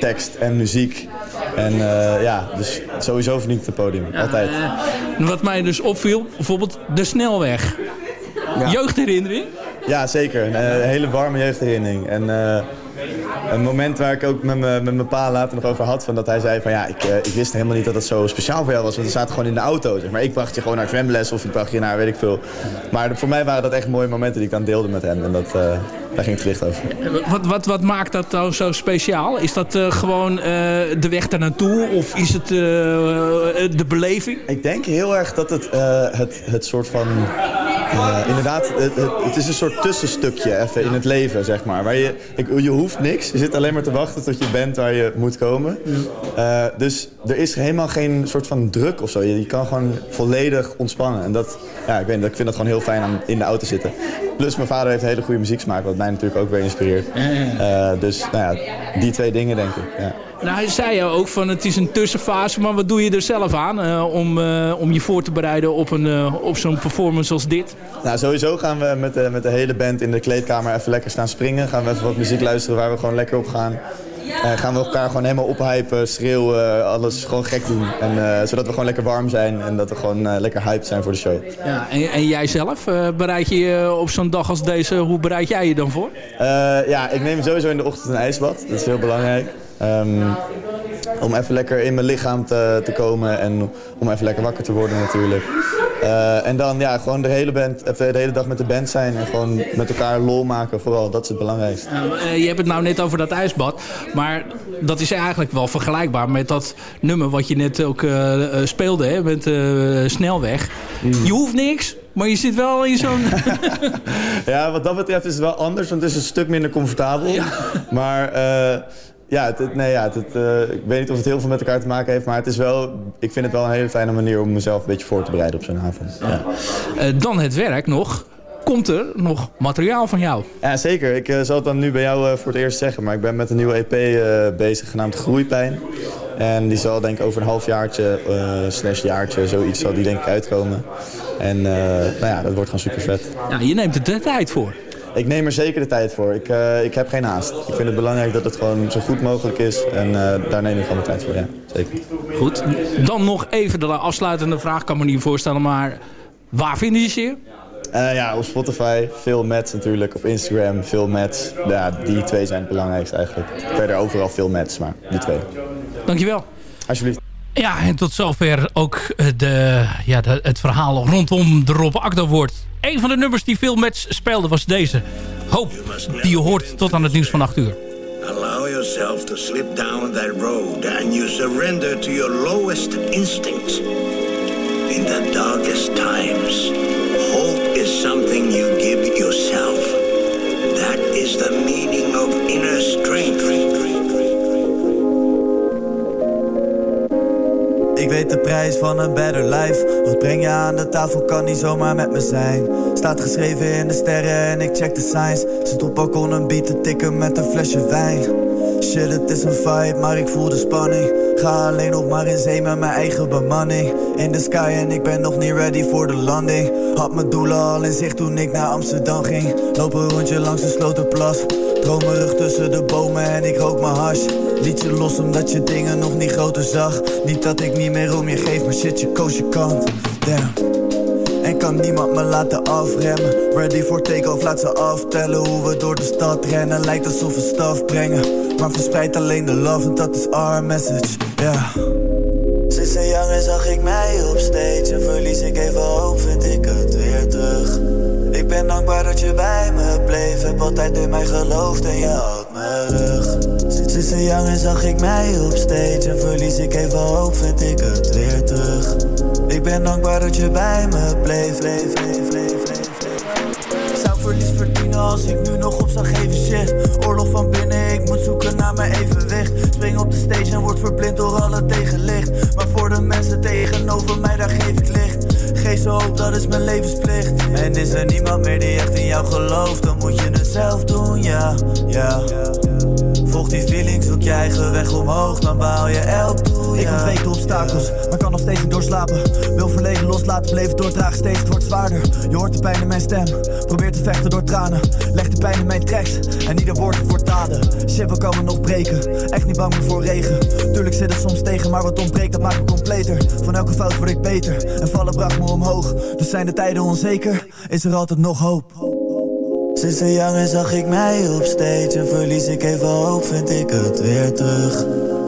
tekst en muziek. En uh, ja, dus sowieso verdient het podium. Ja, Altijd. Uh, wat mij dus opviel, bijvoorbeeld de snelweg. Ja. Jeugdherinnering? Ja, zeker. Een, een hele warme jeugdherinnering. En uh, een moment waar ik ook met, me, met mijn pa later nog over had. Van dat hij zei van ja, ik, uh, ik wist helemaal niet dat het zo speciaal voor jou was. Want we zaten gewoon in de auto. Zeg maar ik bracht je gewoon naar zwemles of ik bracht je naar weet ik veel. Maar voor mij waren dat echt mooie momenten die ik dan deelde met hem. En dat, uh, daar ging het licht over. Wat, wat, wat maakt dat nou zo speciaal? Is dat gewoon de weg daar naartoe? Of is het de beleving? Ik denk heel erg dat het, het, het soort van... inderdaad, het, het, is een soort tussenstukje even in het leven, zeg maar. Waar je, ik, je hoeft niks. Je zit alleen maar te wachten tot je bent waar je moet komen. Uh, dus er is helemaal geen soort van druk of zo. Je, je, kan gewoon volledig ontspannen. En dat, ja, ik, weet, ik vind dat gewoon heel fijn om in de auto te zitten. Plus mijn vader heeft een hele goede muzieksmaak, wat mij natuurlijk ook weer inspireert. Uh, dus nou ja, die twee dingen denk ik. Ja. Nou, hij zei je ook van het is een tussenfase, maar wat doe je er zelf aan uh, om, uh, om je voor te bereiden op, een, op zo'n performance als dit? Nou, sowieso gaan we met met de hele band in de kleedkamer even lekker staan springen. Gaan we even wat muziek luisteren waar we gewoon lekker op gaan. En gaan we elkaar gewoon helemaal ophypen, schreeuwen, alles gewoon gek doen. En, zodat we gewoon lekker warm zijn en dat we gewoon lekker hyped zijn voor de show. Ja, en, en jij zelf, bereid je je op zo'n dag als deze, hoe bereid jij je dan voor? ja, ik neem sowieso in de ochtend een ijsbad. Dat is heel belangrijk. Um, om even lekker in mijn lichaam te, te komen en om even lekker wakker te worden natuurlijk. Uh, en dan ja, gewoon de hele, band, even de hele dag met de band zijn en gewoon met elkaar lol maken vooral. Dat is het belangrijkste. Uh, je hebt het nou net over dat ijsbad, maar dat is eigenlijk wel vergelijkbaar met dat nummer wat je net ook uh, speelde hè, met Snelweg. Mm. Je hoeft niks, maar je zit wel in zo'n... ja, wat dat betreft is het wel anders, want het is een stuk minder comfortabel. Ja. Maar ja, het, nee, ja het, uh, ik weet niet of het heel veel met elkaar te maken heeft, maar het is wel, ik vind het wel een hele fijne manier om mezelf een beetje voor te bereiden op zo'n avond. Ja. Uh, dan het werk nog. Komt er nog materiaal van jou? Ja, zeker. Ik uh, zal het dan nu bij jou voor het eerst zeggen, maar ik ben met een nieuwe EP bezig genaamd Groeipijn. En die zal denk ik over een halfjaartje, slash jaartje, zoiets zal die denk ik uitkomen. En nou ja, dat wordt gewoon super vet. Ja, je neemt er de tijd voor. Ik neem er zeker de tijd voor. Ik, uh, ik heb geen haast. Ik vind het belangrijk dat het gewoon zo goed mogelijk is. En uh, daar neem ik gewoon de tijd voor, ja. Zeker. Goed. Dan nog even de afsluitende vraag. Ik kan me niet voorstellen, maar waar vinden je je? Uh, ja, op Spotify. Veel mats natuurlijk. Op Instagram veel mats. Ja, die twee zijn het belangrijkste eigenlijk. Verder overal veel mats, maar die twee. Dankjewel. Alsjeblieft. Ja, en tot zover ook de, ja, de, het verhaal rondom de Rob Akda wordt. Een van de nummers die veel match speelde was deze. Hoop, die je hoort tot aan het nieuws van 8 uur. Allow yourself to slip down that road and you surrender to your lowest instincts. In the darkest times, hope is something you give yourself. That is the meaning of inner strength. Weet de prijs van een better life. Wat breng je aan de tafel kan niet zomaar met me zijn. Staat geschreven in de sterren en ik check de signs. Zit op balkon een beat te tikken met een flesje wijn. Shit, het is een fight, maar ik voel de spanning. Ga alleen nog maar in zee met mijn eigen bemanning. In de sky en ik ben nog niet ready voor de landing. Had mijn doelen al in zicht toen ik naar Amsterdam ging. Loop een rondje langs de slotenplas. Dromerig tussen de bomen en ik rook mijn hash. Liet je los omdat je dingen nog niet groter zag. Niet dat ik niet meer om je geef, maar shit, je koos je kant. Damn. En kan niemand me laten afremmen. Ready for take-off, laat ze aftellen Hoe we door de stad rennen. Lijkt alsof we staf brengen Maar verspreid alleen de love, en dat is our message, ja Sinds een jongen zag ik mij op stage. En verlies ik even hoop, vind ik het weer terug. Ik ben dankbaar dat je bij me bleef. Heb altijd in mij geloofd en je had mijn rug Sinds, sinds een jongen zag ik mij op stage. En verlies ik even hoop, vind ik het weer terug. Ik ben dankbaar dat je bij me bleef, bleef, bleef, bleef, bleef, bleef. Ik zou verlies verdienen als ik nu nog op zou geven shit. Oorlog van binnen, ik moet zoeken naar mijn evenwicht. Spring op de stage en word verblind door alle tegenlicht. Maar voor de mensen tegenover mij, daar geef ik licht. Geef ze hoop, dat is mijn levensplicht. En is er niemand meer die echt in jou gelooft Dan moet je het zelf doen, ja, ja Volg die feeling, zoek je eigen weg omhoog Dan behaal je elk doel, Ik ontweek de obstakels, maar kan nog steeds niet doorslapen. Wil verleden loslaten, bleef doordragen, steeds het wordt zwaarder. Je hoort de pijn in mijn stem, probeer te vechten door tranen. Leg de pijn in mijn tracks, en ieder woord wordt daden. Shit, we komen nog breken, echt niet bang meer voor regen. Tuurlijk zit het soms tegen, maar wat ontbreekt, dat maakt me completer. Van elke fout word ik beter, en vallen bracht me omhoog. Dus zijn de tijden onzeker, is er altijd nog hoop Sinds een jongen zag ik mij op stage. En verlies ik even hoop, vind ik het weer terug.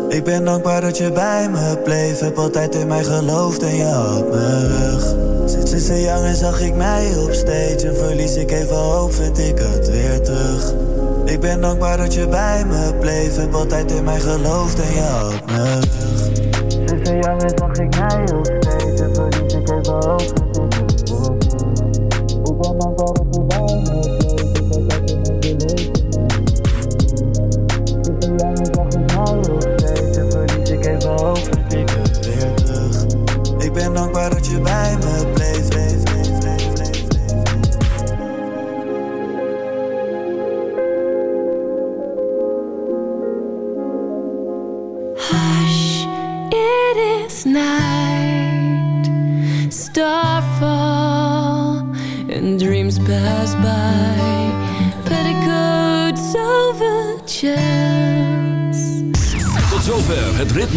Ik ben dankbaar dat je bij me bleef. Heb altijd in mij geloofd en je had mijn rug. Sinds, een jongen zag ik mij op stage. En verlies ik even hoop, vind ik het weer terug. Ik ben dankbaar dat je bij me bleef. Heb altijd in mij geloofd en je had mijn rug. Sinds een jongen zag ik mij op stage. En verlies ik even hoop,